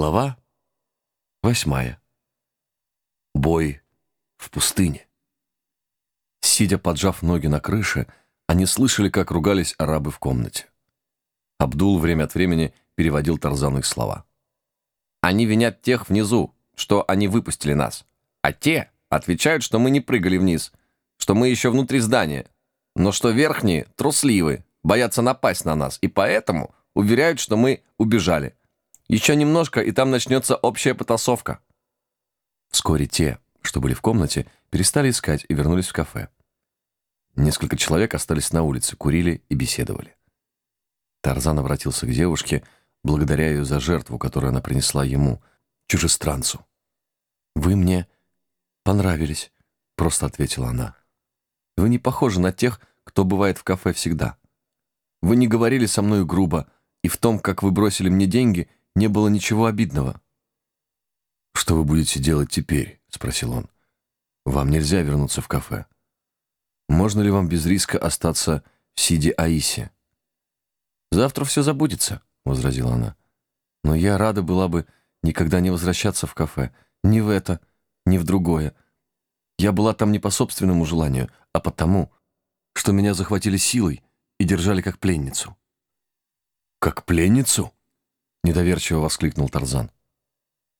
Глава восьмая. Бой в пустыне. Сидя поджав ноги на крыше, они слышали, как ругались арабы в комнате. Абдул время от времени переводил Тарзану их слова. «Они винят тех внизу, что они выпустили нас, а те отвечают, что мы не прыгали вниз, что мы еще внутри здания, но что верхние трусливы, боятся напасть на нас, и поэтому уверяют, что мы убежали. Еще немножко, и там начнется общая потасовка». Вскоре те, что были в комнате, перестали искать и вернулись в кафе. Несколько человек остались на улице, курили и беседовали. Тарзан обратился к девушке, благодаря ее за жертву, которую она принесла ему, чужестранцу. «Вы мне понравились», — просто ответила она. «Вы не похожи на тех, кто бывает в кафе всегда. Вы не говорили со мной грубо, и в том, как вы бросили мне деньги — не было ничего обидного. «Что вы будете делать теперь?» — спросил он. «Вам нельзя вернуться в кафе. Можно ли вам без риска остаться в Сиди-Аисе?» «Завтра все забудется», — возразила она. «Но я рада была бы никогда не возвращаться в кафе. Ни в это, ни в другое. Я была там не по собственному желанию, а потому, что меня захватили силой и держали как пленницу». «Как пленницу?» Недоверчиво воскликнул Тарзан.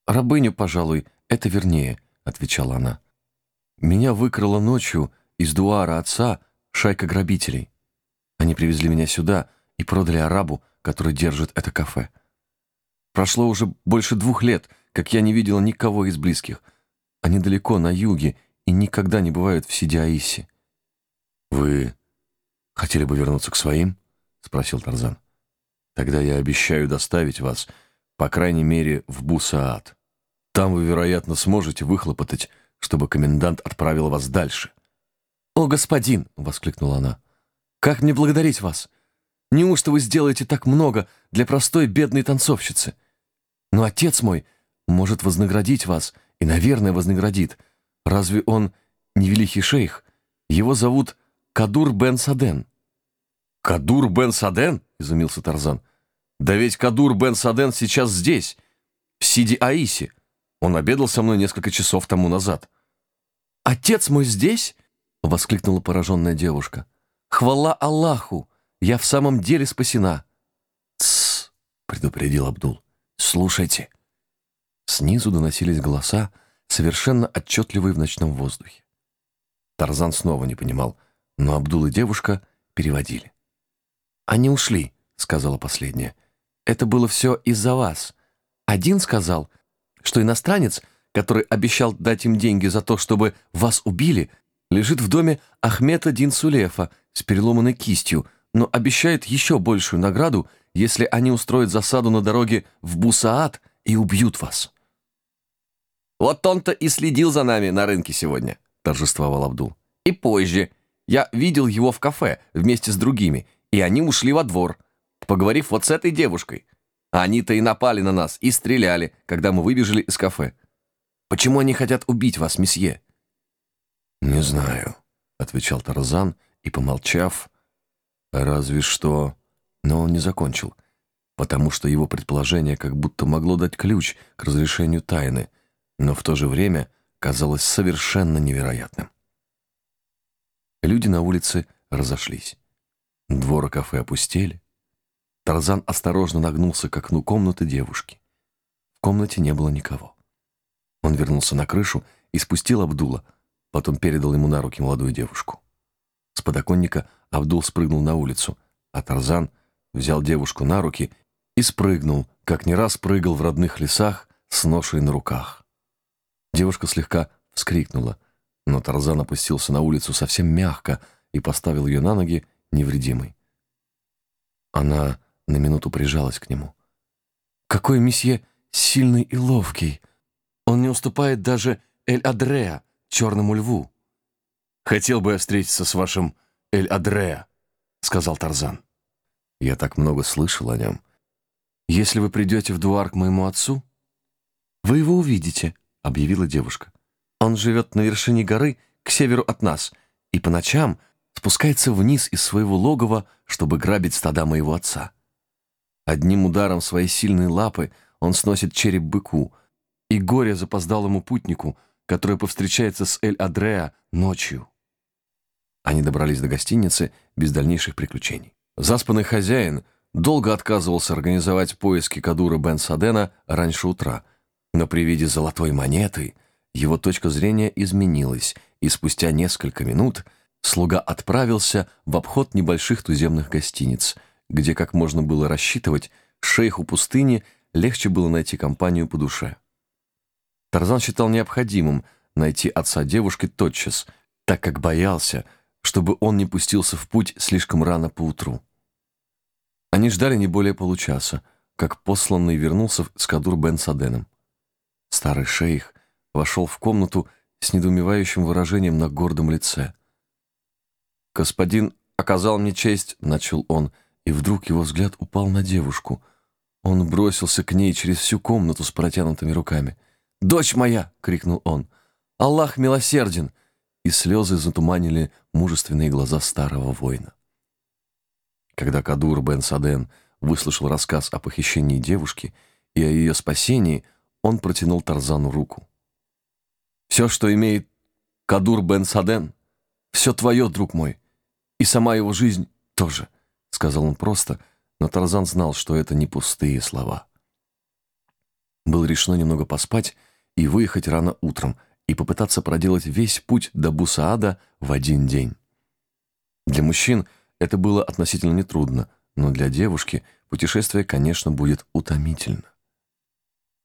«Рабыню, пожалуй, это вернее», — отвечала она. «Меня выкрала ночью из дуара отца шайка грабителей. Они привезли меня сюда и продали арабу, который держит это кафе. Прошло уже больше двух лет, как я не видела никого из близких. Они далеко, на юге, и никогда не бывают в Сидиаисе». «Вы хотели бы вернуться к своим?» — спросил Тарзан. Тогда я обещаю доставить вас, по крайней мере, в Бусаат. Там вы, вероятно, сможете выхлопотать, чтобы комендант отправил вас дальше. «О, господин!» — воскликнула она. «Как мне благодарить вас? Неужто вы сделаете так много для простой бедной танцовщицы? Но отец мой может вознаградить вас, и, наверное, вознаградит. Разве он не великий шейх? Его зовут Кадур бен Саден». «Кадур бен Саден?» — изумился Тарзан. «Да ведь Кадур бен Саден сейчас здесь, в Сиди-Аисе. Он обедал со мной несколько часов тому назад». «Отец мой здесь?» — воскликнула пораженная девушка. «Хвала Аллаху! Я в самом деле спасена!» «Тссс!» — предупредил Абдул. «Слушайте!» Снизу доносились голоса, совершенно отчетливые в ночном воздухе. Тарзан снова не понимал, но Абдул и девушка переводили. «Они ушли», — сказала последняя. «Это было все из-за вас. Один сказал, что иностранец, который обещал дать им деньги за то, чтобы вас убили, лежит в доме Ахмета Дин Сулефа с переломанной кистью, но обещает еще большую награду, если они устроят засаду на дороге в Бусаат и убьют вас». «Вот он-то и следил за нами на рынке сегодня», — торжествовал Абдул. «И позже. Я видел его в кафе вместе с другими, и они ушли во двор, поговорив вот с этой девушкой. Они-то и напали на нас, и стреляли, когда мы выбежали из кафе. Почему они хотят убить вас, месье?» «Не знаю», — отвечал Тарзан, и, помолчав, «разве что...» Но он не закончил, потому что его предположение как будто могло дать ключ к разрешению тайны, но в то же время казалось совершенно невероятным. Люди на улице разошлись. Двор кафе опустели. Тарзан осторожно нагнулся к окну комнаты девушки. В комнате не было никого. Он вернулся на крышу и спустил Абдула, потом передал ему на руки молодую девушку. С подоконника Абдул спрыгнул на улицу, а Тарзан взял девушку на руки и спрыгнул, как не раз прыгал в родных лесах с ношей на руках. Девушка слегка вскрикнула, но Тарзан опустился на улицу совсем мягко и поставил ее на ноги невредимой. Она на минуту прижалась к нему. «Какой месье сильный и ловкий! Он не уступает даже Эль-Адреа, черному льву!» «Хотел бы я встретиться с вашим Эль-Адреа», — сказал Тарзан. «Я так много слышал о нем. Если вы придете в Дуар к моему отцу, вы его увидите», — объявила девушка. «Он живет на вершине горы к северу от нас, и по ночам — спускается вниз из своего логова, чтобы грабить стада моего отца. Одним ударом своей сильной лапы он сносит череп быку, и горе запоздалому путнику, который повстречается с Эль-Адреа ночью. Они добрались до гостиницы без дальнейших приключений. Заспанный хозяин долго отказывался организовать поиски Кадура Бен Садена раньше утра, но при виде золотой монеты его точка зрения изменилась, и спустя несколько минут слуга отправился в обход небольших туземных гостиниц, где, как можно было рассчитывать, шейху пустыни легче было найти компанию по душе. Тарзан считал необходимым найти отца девушки тотчас, так как боялся, чтобы он не пустился в путь слишком рано поутру. Они ждали не более получаса, как посланный вернулся с Кадур бен Саденом. Старый шейх вошел в комнату с недоумевающим выражением на гордом лице. «Господин оказал мне честь», — начал он, и вдруг его взгляд упал на девушку. Он бросился к ней через всю комнату с протянутыми руками. «Дочь моя!» — крикнул он. «Аллах милосерден!» И слезы затуманили мужественные глаза старого воина. Когда Кадур бен Саден выслушал рассказ о похищении девушки и о ее спасении, он протянул Тарзану руку. «Все, что имеет Кадур бен Саден, все твое, друг мой, и сама его жизнь тоже», — сказал он просто, но Тарзан знал, что это не пустые слова. Было решено немного поспать и выехать рано утром и попытаться проделать весь путь до Бусаада в один день. Для мужчин это было относительно нетрудно, но для девушки путешествие, конечно, будет утомительно.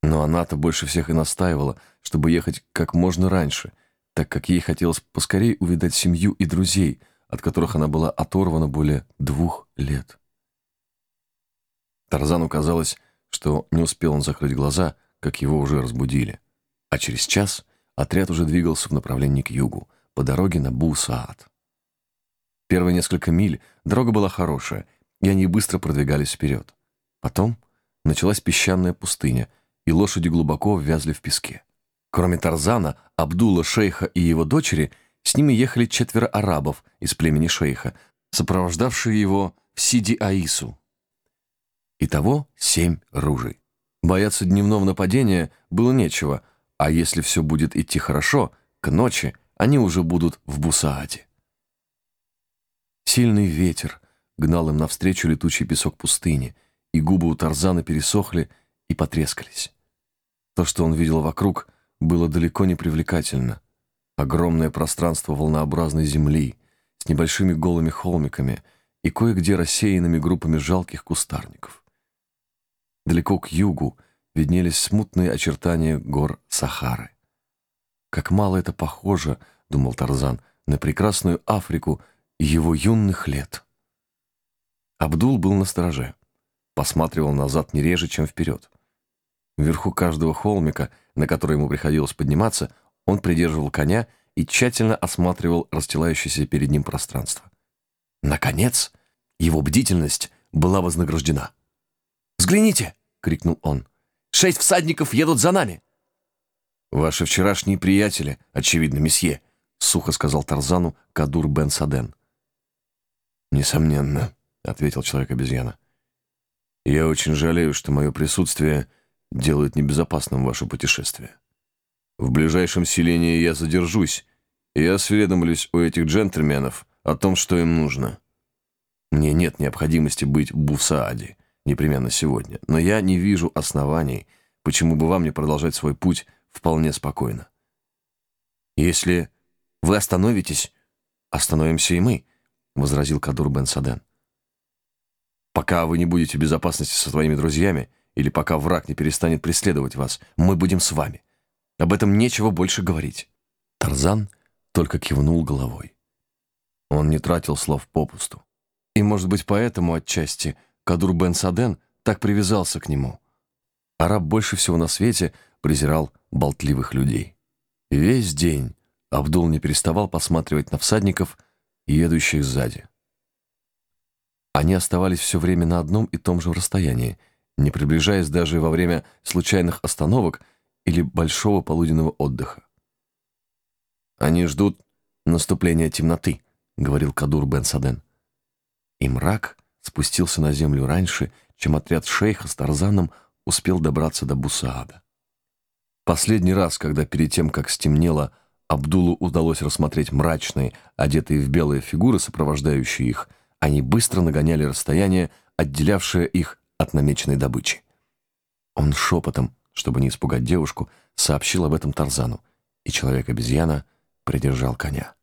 Но она-то больше всех и настаивала, чтобы ехать как можно раньше, так как ей хотелось поскорее увидать семью и друзей, от которых она была оторвана более двух лет. Тарзану казалось, что не успел он закрыть глаза, как его уже разбудили, а через час отряд уже двигался в направлении к югу, по дороге на Бу-Саад. Первые несколько миль дорога была хорошая, и они быстро продвигались вперед. Потом началась песчаная пустыня, и лошади глубоко ввязли в песке. Кроме Тарзана, Абдула, шейха и его дочери, с ними ехали четверо арабов из племени шейха, сопровождавшие его в Сиди-Аису. Итого семь ружей. Бояться дневного нападения было нечего, а если все будет идти хорошо, к ночи они уже будут в Бусааде. Сильный ветер гнал им навстречу летучий песок пустыни, и губы у Тарзана пересохли и потрескались. То, что он видел вокруг, было далеко не привлекательно. Огромное пространство волнообразной земли с небольшими голыми холмиками и кое-где рассеянными группами жалких кустарников. Далеко к югу виднелись смутные очертания гор Сахары. Как мало это похоже, думал Тарзан, на прекрасную Африку его юных лет. Абдул был на стороже, посматривал назад не реже, чем вперед. Вверху каждого холмика, на который ему приходилось подниматься, он придерживал коня и тщательно осматривал расстилающееся перед ним пространство. Наконец, его бдительность была вознаграждена. «Взгляните!» — крикнул он. «Шесть всадников едут за нами!» «Ваши вчерашние приятели, очевидно, месье», — сухо сказал Тарзану Кадур бен Саден. «Несомненно», — ответил человек-обезьяна. «Я очень жалею, что мое присутствие делает небезопасным ваше путешествие. В ближайшем селении я задержусь и осведомлюсь у этих джентльменов о том, что им нужно. Мне нет необходимости быть в Бусааде непременно сегодня, но я не вижу оснований, почему бы вам не продолжать свой путь вполне спокойно. Если вы остановитесь, остановимся и мы, возразил Кадур бен Саден. Пока вы не будете в безопасности со своими друзьями, или пока враг не перестанет преследовать вас, мы будем с вами. Об этом нечего больше говорить. Тарзан только кивнул головой. Он не тратил слов попусту. И, может быть, поэтому отчасти Кадур бен Саден так привязался к нему. Араб больше всего на свете презирал болтливых людей. Весь день Абдул не переставал посматривать на всадников, едущих сзади. Они оставались все время на одном и том же расстоянии, не приближаясь даже во время случайных остановок или большого полуденного отдыха. «Они ждут наступления темноты», — говорил Кадур бен Саден. И мрак спустился на землю раньше, чем отряд шейха с Тарзаном успел добраться до Бусаада. Последний раз, когда перед тем, как стемнело, Абдулу удалось рассмотреть мрачные, одетые в белые фигуры, сопровождающие их, они быстро нагоняли расстояние, отделявшее их от намеченной добычи. Он шепотом, чтобы не испугать девушку, сообщил об этом Тарзану, и человек-обезьяна придержал коня.